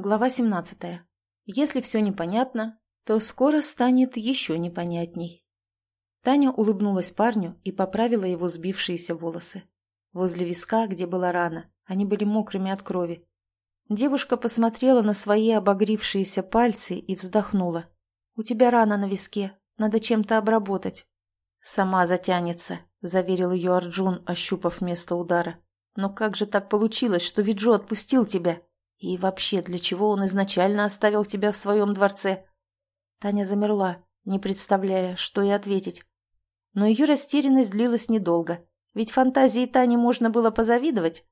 Глава 17. Если все непонятно, то скоро станет еще непонятней. Таня улыбнулась парню и поправила его сбившиеся волосы. Возле виска, где была рана, они были мокрыми от крови. Девушка посмотрела на свои обогрившиеся пальцы и вздохнула. «У тебя рана на виске, надо чем-то обработать». «Сама затянется», — заверил ее Арджун, ощупав место удара. «Но как же так получилось, что Виджо отпустил тебя?» И вообще, для чего он изначально оставил тебя в своем дворце? Таня замерла, не представляя, что и ответить. Но ее растерянность длилась недолго, ведь фантазии Тани можно было позавидовать,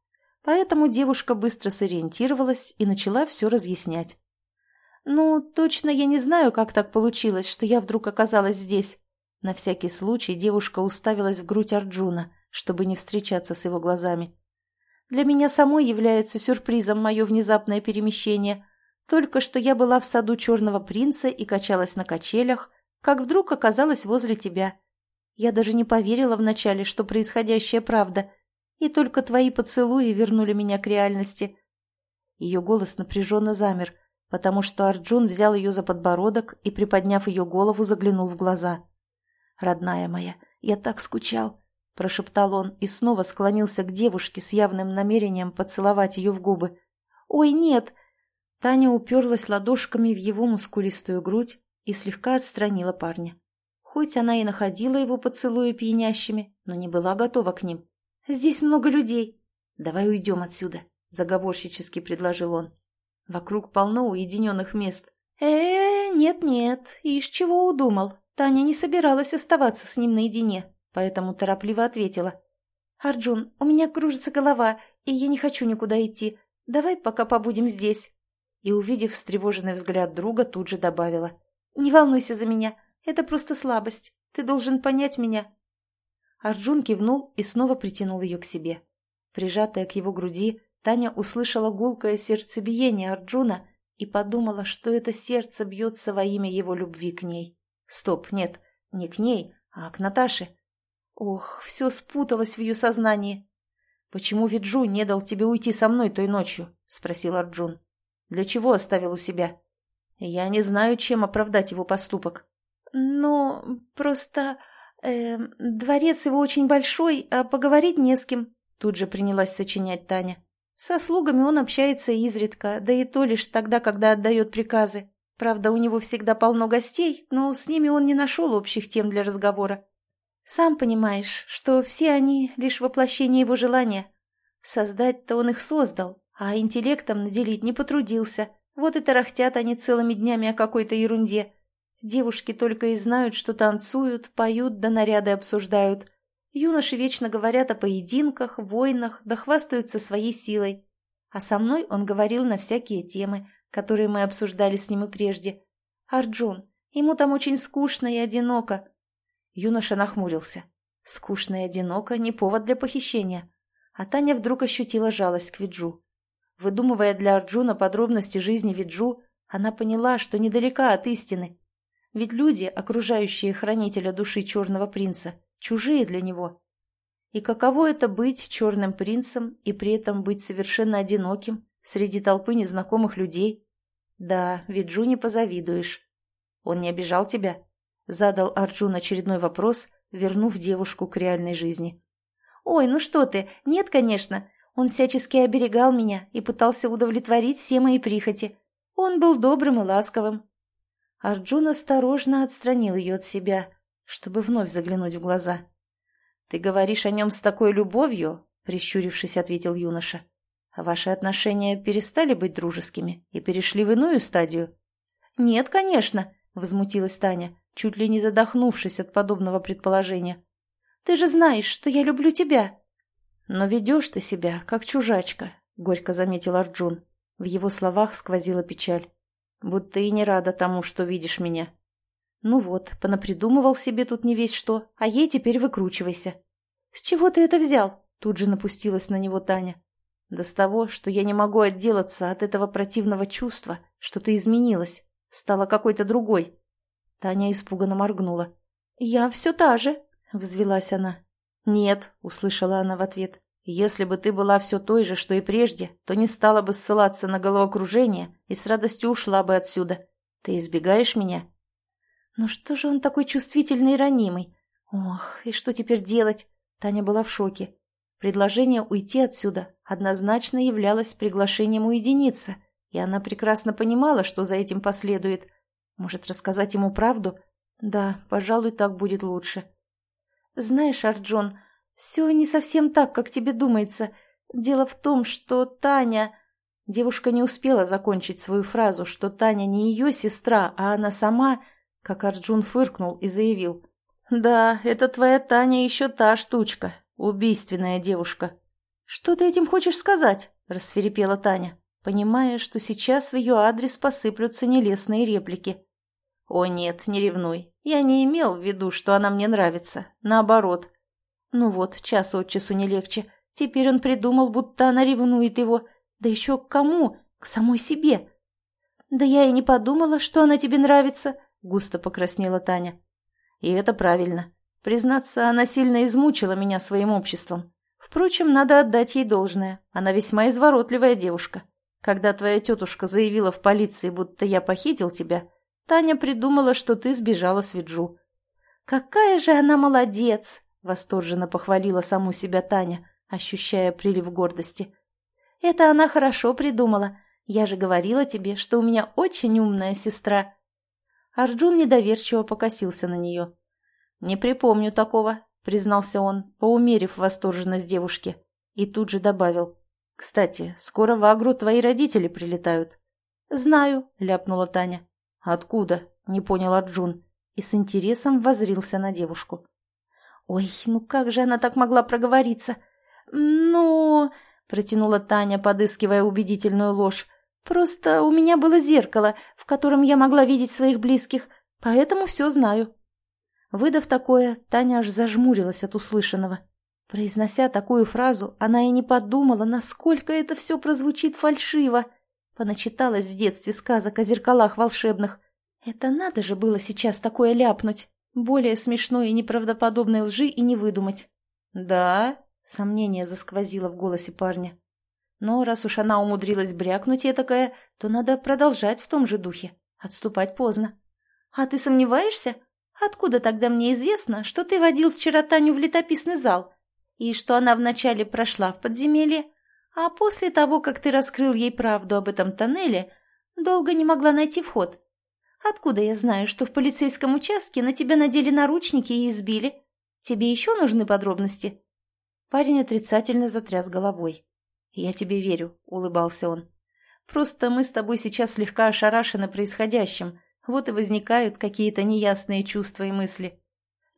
поэтому девушка быстро сориентировалась и начала все разъяснять. «Ну, точно я не знаю, как так получилось, что я вдруг оказалась здесь». На всякий случай девушка уставилась в грудь Арджуна, чтобы не встречаться с его глазами. Для меня самой является сюрпризом мое внезапное перемещение. Только что я была в саду Черного Принца и качалась на качелях, как вдруг оказалась возле тебя. Я даже не поверила вначале, что происходящее правда, и только твои поцелуи вернули меня к реальности. Ее голос напряженно замер, потому что Арджун взял ее за подбородок и, приподняв ее голову, заглянул в глаза. «Родная моя, я так скучал прошептал он и снова склонился к девушке с явным намерением поцеловать ее в губы. «Ой, нет!» Таня уперлась ладошками в его мускулистую грудь и слегка отстранила парня. Хоть она и находила его поцелуи пьянящими, но не была готова к ним. «Здесь много людей. Давай уйдем отсюда», — заговорщически предложил он. Вокруг полно уединенных мест. э, нет-нет, из чего удумал? Таня не собиралась оставаться с ним наедине поэтому торопливо ответила. «Арджун, у меня кружится голова, и я не хочу никуда идти. Давай пока побудем здесь». И, увидев встревоженный взгляд друга, тут же добавила. «Не волнуйся за меня, это просто слабость. Ты должен понять меня». Арджун кивнул и снова притянул ее к себе. Прижатая к его груди, Таня услышала гулкое сердцебиение Арджуна и подумала, что это сердце бьется во имя его любви к ней. Стоп, нет, не к ней, а к Наташе. Ох, все спуталось в ее сознании. «Почему Виджу не дал тебе уйти со мной той ночью?» — спросил Арджун. «Для чего оставил у себя?» «Я не знаю, чем оправдать его поступок». «Ну, просто... Э, дворец его очень большой, а поговорить не с кем», — тут же принялась сочинять Таня. «Со слугами он общается изредка, да и то лишь тогда, когда отдает приказы. Правда, у него всегда полно гостей, но с ними он не нашел общих тем для разговора. Сам понимаешь, что все они лишь воплощение его желания. Создать-то он их создал, а интеллектом наделить не потрудился. Вот и тарахтят они целыми днями о какой-то ерунде. Девушки только и знают, что танцуют, поют да наряды обсуждают. Юноши вечно говорят о поединках, войнах, да хвастаются своей силой. А со мной он говорил на всякие темы, которые мы обсуждали с ним и прежде. Арджун, ему там очень скучно и одиноко, Юноша нахмурился. Скучно и одиноко – не повод для похищения. А Таня вдруг ощутила жалость к Виджу. Выдумывая для Арджуна подробности жизни Виджу, она поняла, что недалека от истины. Ведь люди, окружающие хранителя души черного принца, чужие для него. И каково это быть черным принцем и при этом быть совершенно одиноким среди толпы незнакомых людей? Да, Виджу не позавидуешь. Он не обижал тебя? Задал Арджун очередной вопрос, вернув девушку к реальной жизни. «Ой, ну что ты, нет, конечно. Он всячески оберегал меня и пытался удовлетворить все мои прихоти. Он был добрым и ласковым». Арджун осторожно отстранил ее от себя, чтобы вновь заглянуть в глаза. «Ты говоришь о нем с такой любовью?» — прищурившись, ответил юноша. «Ваши отношения перестали быть дружескими и перешли в иную стадию?» «Нет, конечно», — возмутилась Таня чуть ли не задохнувшись от подобного предположения. «Ты же знаешь, что я люблю тебя!» «Но ведешь ты себя, как чужачка», — горько заметил Арджун. В его словах сквозила печаль. «Будто и не рада тому, что видишь меня». «Ну вот, понапридумывал себе тут не весь что, а ей теперь выкручивайся». «С чего ты это взял?» — тут же напустилась на него Таня. «Да с того, что я не могу отделаться от этого противного чувства, что ты изменилась, стала какой-то другой». Таня испуганно моргнула. «Я все та же», — взвелась она. «Нет», — услышала она в ответ. Если бы ты была все той же, что и прежде, то не стала бы ссылаться на головокружение и с радостью ушла бы отсюда. Ты избегаешь меня?» «Ну что же он такой чувствительный и ранимый? Ох, и что теперь делать?» Таня была в шоке. Предложение уйти отсюда однозначно являлось приглашением уединиться, и она прекрасно понимала, что за этим последует. Может, рассказать ему правду? Да, пожалуй, так будет лучше. «Знаешь, Арджон, все не совсем так, как тебе думается. Дело в том, что Таня...» Девушка не успела закончить свою фразу, что Таня не ее сестра, а она сама, как Арджун фыркнул и заявил. «Да, это твоя Таня еще та штучка, убийственная девушка». «Что ты этим хочешь сказать?» – рассверепела Таня, понимая, что сейчас в ее адрес посыплются нелестные реплики. «О нет, не ревнуй. Я не имел в виду, что она мне нравится. Наоборот. Ну вот, час от часу не легче. Теперь он придумал, будто она ревнует его. Да еще к кому? К самой себе. Да я и не подумала, что она тебе нравится, густо покраснела Таня. И это правильно. Признаться, она сильно измучила меня своим обществом. Впрочем, надо отдать ей должное. Она весьма изворотливая девушка. Когда твоя тетушка заявила в полиции, будто я похитил тебя, Таня придумала, что ты сбежала с Виджу. «Какая же она молодец!» — восторженно похвалила саму себя Таня, ощущая прилив гордости. Это она хорошо придумала. Я же говорила тебе, что у меня очень умная сестра». Арджун недоверчиво покосился на нее. «Не припомню такого», — признался он, поумерив восторженность девушки. И тут же добавил. «Кстати, скоро в Агру твои родители прилетают». «Знаю», — ляпнула Таня. «Откуда?» — не понял Арджун и с интересом возрился на девушку. «Ой, ну как же она так могла проговориться? Ну...» — протянула Таня, подыскивая убедительную ложь. «Просто у меня было зеркало, в котором я могла видеть своих близких, поэтому все знаю». Выдав такое, Таня аж зажмурилась от услышанного. Произнося такую фразу, она и не подумала, насколько это все прозвучит фальшиво. Поначиталась в детстве сказок о зеркалах волшебных. Это надо же было сейчас такое ляпнуть. Более смешной и неправдоподобной лжи и не выдумать. «Да?» Сомнение засквозило в голосе парня. Но раз уж она умудрилась брякнуть этакое, то надо продолжать в том же духе. Отступать поздно. «А ты сомневаешься? Откуда тогда мне известно, что ты водил вчера Таню в летописный зал? И что она вначале прошла в подземелье, а после того, как ты раскрыл ей правду об этом тоннеле, долго не могла найти вход? Откуда я знаю, что в полицейском участке на тебя надели наручники и избили? Тебе еще нужны подробности?» Парень отрицательно затряс головой. «Я тебе верю», — улыбался он. «Просто мы с тобой сейчас слегка ошарашены происходящим, вот и возникают какие-то неясные чувства и мысли».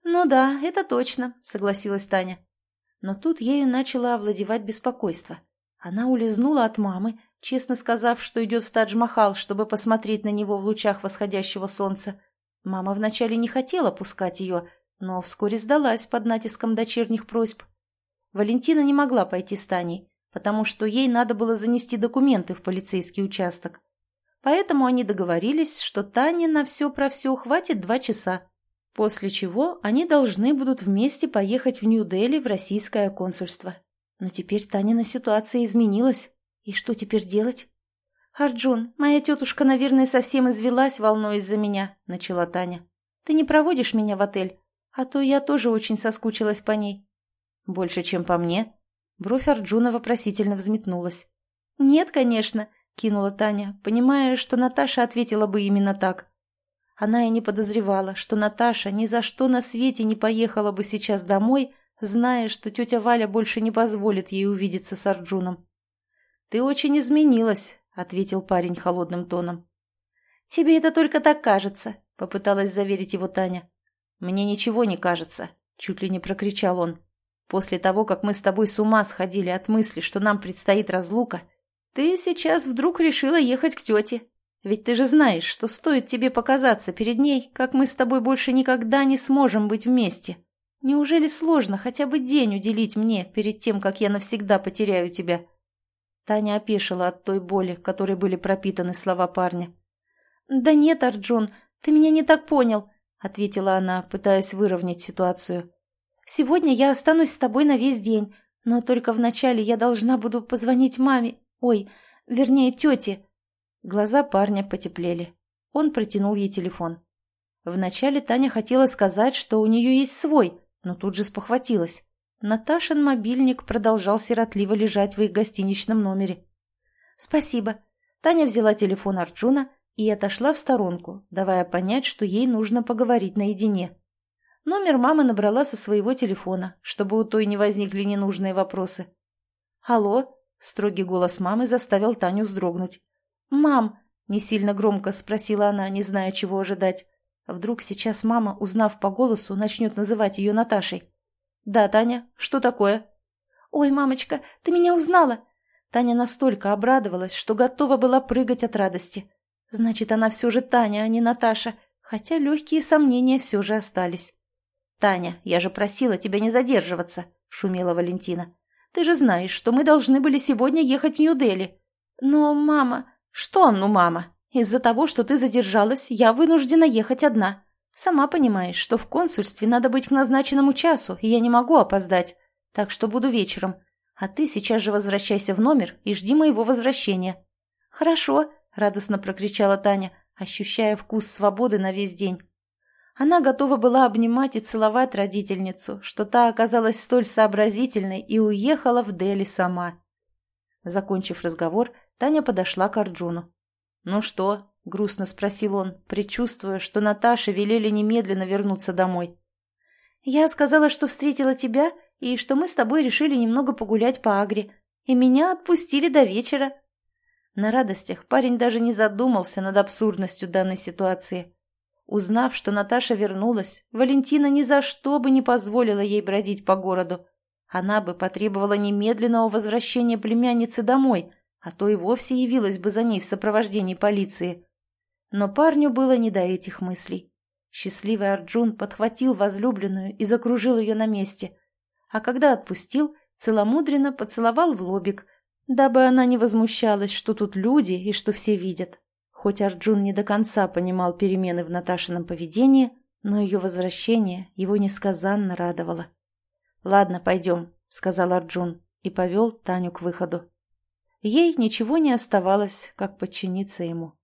«Ну да, это точно», — согласилась Таня. Но тут ею начало овладевать беспокойство. Она улизнула от мамы, честно сказав, что идет в Тадж-Махал, чтобы посмотреть на него в лучах восходящего солнца. Мама вначале не хотела пускать ее, но вскоре сдалась под натиском дочерних просьб. Валентина не могла пойти с Таней, потому что ей надо было занести документы в полицейский участок. Поэтому они договорились, что Тане на все про все хватит два часа, после чего они должны будут вместе поехать в Нью-Дели в российское консульство. Но теперь Танина ситуация изменилась. И что теперь делать? «Арджун, моя тетушка, наверное, совсем извелась, волнуясь за меня», — начала Таня. «Ты не проводишь меня в отель? А то я тоже очень соскучилась по ней. «Больше, чем по мне?» Бровь Арджуна вопросительно взметнулась. «Нет, конечно», — кинула Таня, понимая, что Наташа ответила бы именно так. Она и не подозревала, что Наташа ни за что на свете не поехала бы сейчас домой, зная, что тетя Валя больше не позволит ей увидеться с Арджуном. «Ты очень изменилась», — ответил парень холодным тоном. «Тебе это только так кажется», — попыталась заверить его Таня. «Мне ничего не кажется», — чуть ли не прокричал он. После того, как мы с тобой с ума сходили от мысли, что нам предстоит разлука, ты сейчас вдруг решила ехать к тете. Ведь ты же знаешь, что стоит тебе показаться перед ней, как мы с тобой больше никогда не сможем быть вместе. Неужели сложно хотя бы день уделить мне перед тем, как я навсегда потеряю тебя?» Таня опешила от той боли, которой были пропитаны слова парня. «Да нет, Арджун, ты меня не так понял», — ответила она, пытаясь выровнять ситуацию. Сегодня я останусь с тобой на весь день, Но только вначале я должна буду позвонить маме, ой, вернее, тете». Глаза парня потеплели. Он протянул ей телефон. Вначале Таня хотела сказать, что у нее есть свой, но тут же спохватилась. Наташин мобильник продолжал сиротливо лежать в их гостиничном номере. «Спасибо». Таня взяла телефон Арджуна и отошла в сторонку, давая понять, что ей нужно поговорить наедине. Номер мамы набрала со своего телефона, чтобы у той не возникли ненужные вопросы. «Алло?» – строгий голос мамы заставил Таню вздрогнуть. «Мам!» – не сильно громко спросила она, не зная, чего ожидать. Вдруг сейчас мама, узнав по голосу, начнет называть ее Наташей. «Да, Таня, что такое?» «Ой, мамочка, ты меня узнала!» Таня настолько обрадовалась, что готова была прыгать от радости. Значит, она все же Таня, а не Наташа, хотя легкие сомнения все же остались. «Таня, я же просила тебя не задерживаться», — шумела Валентина. «Ты же знаешь, что мы должны были сегодня ехать в Нью-Дели». «Но, мама...» «Что, ну, мама? Из-за того, что ты задержалась, я вынуждена ехать одна. Сама понимаешь, что в консульстве надо быть к назначенному часу, и я не могу опоздать. Так что буду вечером. А ты сейчас же возвращайся в номер и жди моего возвращения». «Хорошо», — радостно прокричала Таня, ощущая вкус свободы на весь день. Она готова была обнимать и целовать родительницу, что та оказалась столь сообразительной и уехала в Дели сама. Закончив разговор, Таня подошла к Арджуну. «Ну что?» — грустно спросил он, предчувствуя, что Наташе велели немедленно вернуться домой. «Я сказала, что встретила тебя и что мы с тобой решили немного погулять по Агре, и меня отпустили до вечера». На радостях парень даже не задумался над абсурдностью данной ситуации. Узнав, что Наташа вернулась, Валентина ни за что бы не позволила ей бродить по городу. Она бы потребовала немедленного возвращения племянницы домой, а то и вовсе явилась бы за ней в сопровождении полиции. Но парню было не до этих мыслей. Счастливый Арджун подхватил возлюбленную и закружил ее на месте. А когда отпустил, целомудренно поцеловал в лобик, дабы она не возмущалась, что тут люди и что все видят. Хоть Арджун не до конца понимал перемены в Наташином поведении, но ее возвращение его несказанно радовало. «Ладно, пойдем», — сказал Арджун и повел Таню к выходу. Ей ничего не оставалось, как подчиниться ему.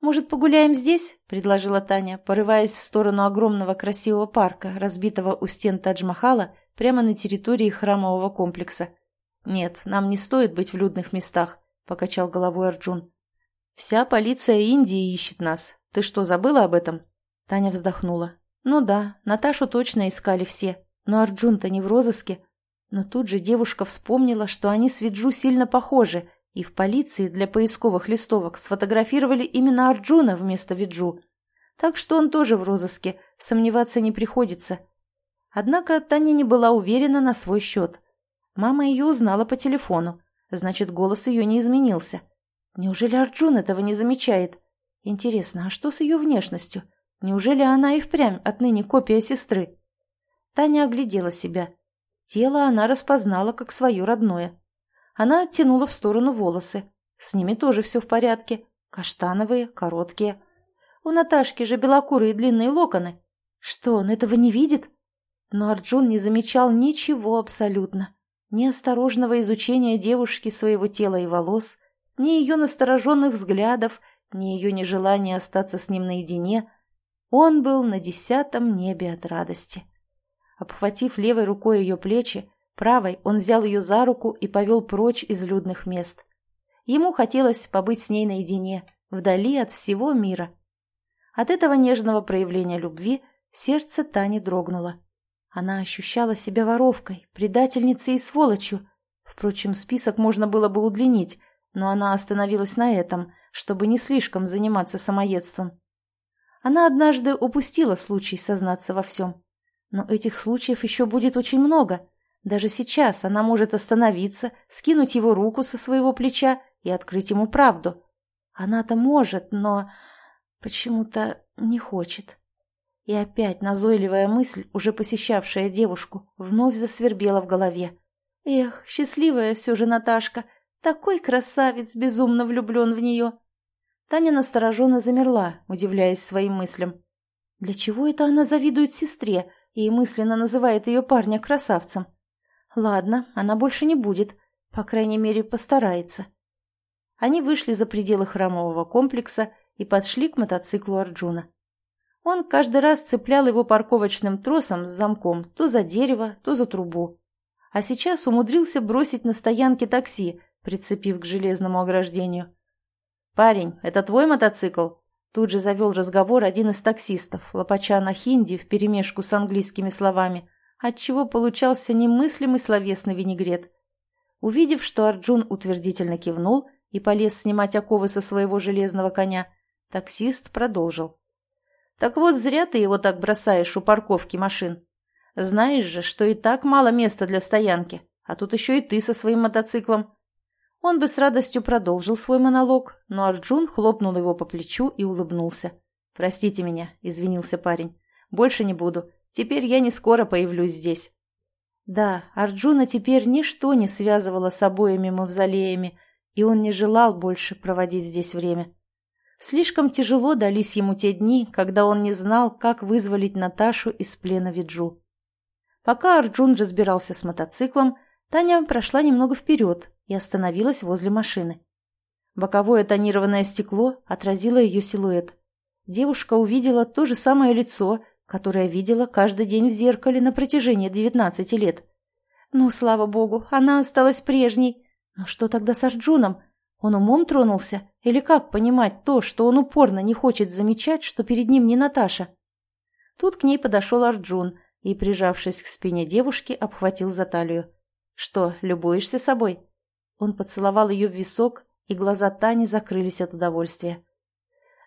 «Может, погуляем здесь?» — предложила Таня, порываясь в сторону огромного красивого парка, разбитого у стен Тадж-Махала, прямо на территории храмового комплекса. «Нет, нам не стоит быть в людных местах», — покачал головой Арджун. «Вся полиция Индии ищет нас. Ты что, забыла об этом?» Таня вздохнула. «Ну да, Наташу точно искали все, но Арджун-то не в розыске». Но тут же девушка вспомнила, что они с Виджу сильно похожи, и в полиции для поисковых листовок сфотографировали именно Арджуна вместо Виджу. Так что он тоже в розыске, сомневаться не приходится. Однако Таня не была уверена на свой счет. Мама ее узнала по телефону, значит, голос ее не изменился. Неужели Арджун этого не замечает? Интересно, а что с ее внешностью? Неужели она и впрямь отныне копия сестры? Таня оглядела себя. Тело она распознала как свое родное. Она оттянула в сторону волосы. С ними тоже все в порядке. Каштановые, короткие. У Наташки же белокурые длинные локоны. Что, он этого не видит? Но Арджун не замечал ничего абсолютно. Ни осторожного изучения девушки своего тела и волос, ни ее настороженных взглядов, ни ее нежелания остаться с ним наедине. Он был на десятом небе от радости. Обхватив левой рукой ее плечи, правой он взял ее за руку и повел прочь из людных мест. Ему хотелось побыть с ней наедине, вдали от всего мира. От этого нежного проявления любви сердце Тани дрогнуло. Она ощущала себя воровкой, предательницей и сволочью. Впрочем, список можно было бы удлинить, но она остановилась на этом, чтобы не слишком заниматься самоедством. Она однажды упустила случай сознаться во всем. Но этих случаев еще будет очень много. Даже сейчас она может остановиться, скинуть его руку со своего плеча и открыть ему правду. Она-то может, но почему-то не хочет. И опять назойливая мысль, уже посещавшая девушку, вновь засвербела в голове. Эх, счастливая все же Наташка — такой красавец, безумно влюблен в нее. Таня настороженно замерла, удивляясь своим мыслям. Для чего это она завидует сестре и мысленно называет ее парня красавцем? Ладно, она больше не будет. По крайней мере, постарается. Они вышли за пределы храмового комплекса и подшли к мотоциклу Арджуна. Он каждый раз цеплял его парковочным тросом с замком то за дерево, то за трубу. А сейчас умудрился бросить на стоянке такси, прицепив к железному ограждению. «Парень, это твой мотоцикл?» Тут же завел разговор один из таксистов, лопача на хинди вперемешку с английскими словами, отчего получался немыслимый словесный винегрет. Увидев, что Арджун утвердительно кивнул и полез снимать оковы со своего железного коня, таксист продолжил. «Так вот зря ты его так бросаешь у парковки машин. Знаешь же, что и так мало места для стоянки, а тут еще и ты со своим мотоциклом. Он бы с радостью продолжил свой монолог, но Арджун хлопнул его по плечу и улыбнулся. «Простите меня», — извинился парень. «Больше не буду. Теперь я не скоро появлюсь здесь». Да, Арджуна теперь ничто не связывало с обоими мавзолеями, и он не желал больше проводить здесь время. Слишком тяжело дались ему те дни, когда он не знал, как вызволить Наташу из плена Виджу. Пока Арджун разбирался с мотоциклом, Таня прошла немного вперед и остановилась возле машины. Боковое тонированное стекло отразило ее силуэт. Девушка увидела то же самое лицо, которое видела каждый день в зеркале на протяжении девятнадцати лет. Ну, слава богу, она осталась прежней. Но что тогда с Арджуном? Он умом тронулся? Или как понимать то, что он упорно не хочет замечать, что перед ним не Наташа? Тут к ней подошел Арджун и, прижавшись к спине девушки, обхватил за талию. «Что, любуешься собой?» Он поцеловал ее в висок, и глаза Тани закрылись от удовольствия.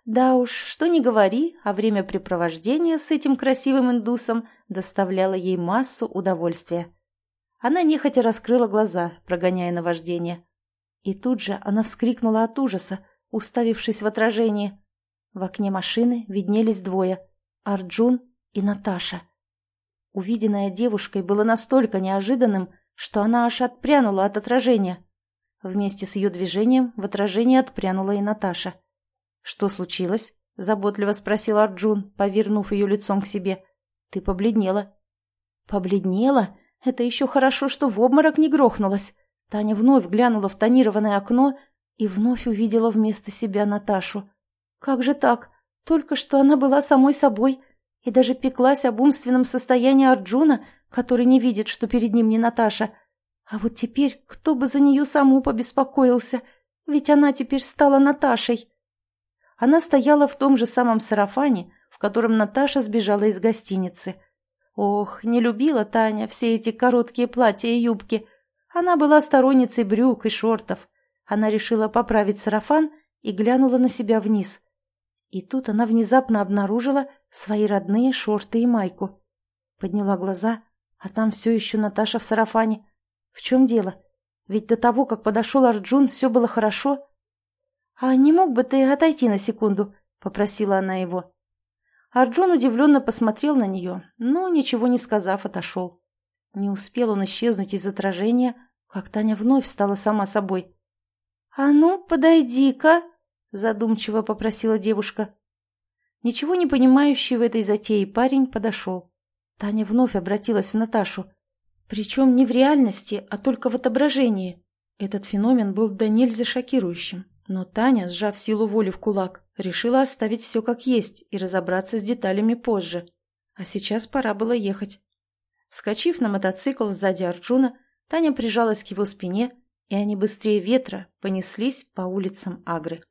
Да уж, что ни говори, а времяпрепровождение с этим красивым индусом доставляло ей массу удовольствия. Она нехотя раскрыла глаза, прогоняя наваждение. И тут же она вскрикнула от ужаса, уставившись в отражение. В окне машины виднелись двое — Арджун и Наташа. Увиденное девушкой было настолько неожиданным, что она аж отпрянула от отражения. Вместе с ее движением в отражение отпрянула и Наташа. «Что случилось?» — заботливо спросил Арджун, повернув ее лицом к себе. «Ты побледнела». «Побледнела? Это еще хорошо, что в обморок не грохнулась». Таня вновь глянула в тонированное окно и вновь увидела вместо себя Наташу. «Как же так? Только что она была самой собой и даже пеклась об умственном состоянии Арджуна, который не видит, что перед ним не Наташа. А вот теперь кто бы за нее саму побеспокоился, ведь она теперь стала Наташей. Она стояла в том же самом сарафане, в котором Наташа сбежала из гостиницы. Ох, не любила Таня все эти короткие платья и юбки. Она была сторонницей брюк и шортов. Она решила поправить сарафан и глянула на себя вниз. И тут она внезапно обнаружила свои родные шорты и майку. Подняла глаза а там все еще Наташа в сарафане. В чем дело? Ведь до того, как подошел Арджун, все было хорошо. «А не мог бы ты отойти на секунду?» — попросила она его. Арджун удивленно посмотрел на нее, но, ничего не сказав, отошел. Не успел он исчезнуть из отражения, как Таня вновь стала сама собой. «А ну, подойди-ка!» — задумчиво попросила девушка. Ничего не понимающий в этой затее парень подошел. Таня вновь обратилась в Наташу. Причем не в реальности, а только в отображении. Этот феномен был до нельзя шокирующим. Но Таня, сжав силу воли в кулак, решила оставить все как есть и разобраться с деталями позже. А сейчас пора было ехать. Вскочив на мотоцикл сзади Арджуна, Таня прижалась к его спине, и они быстрее ветра понеслись по улицам Агры.